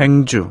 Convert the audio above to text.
행주.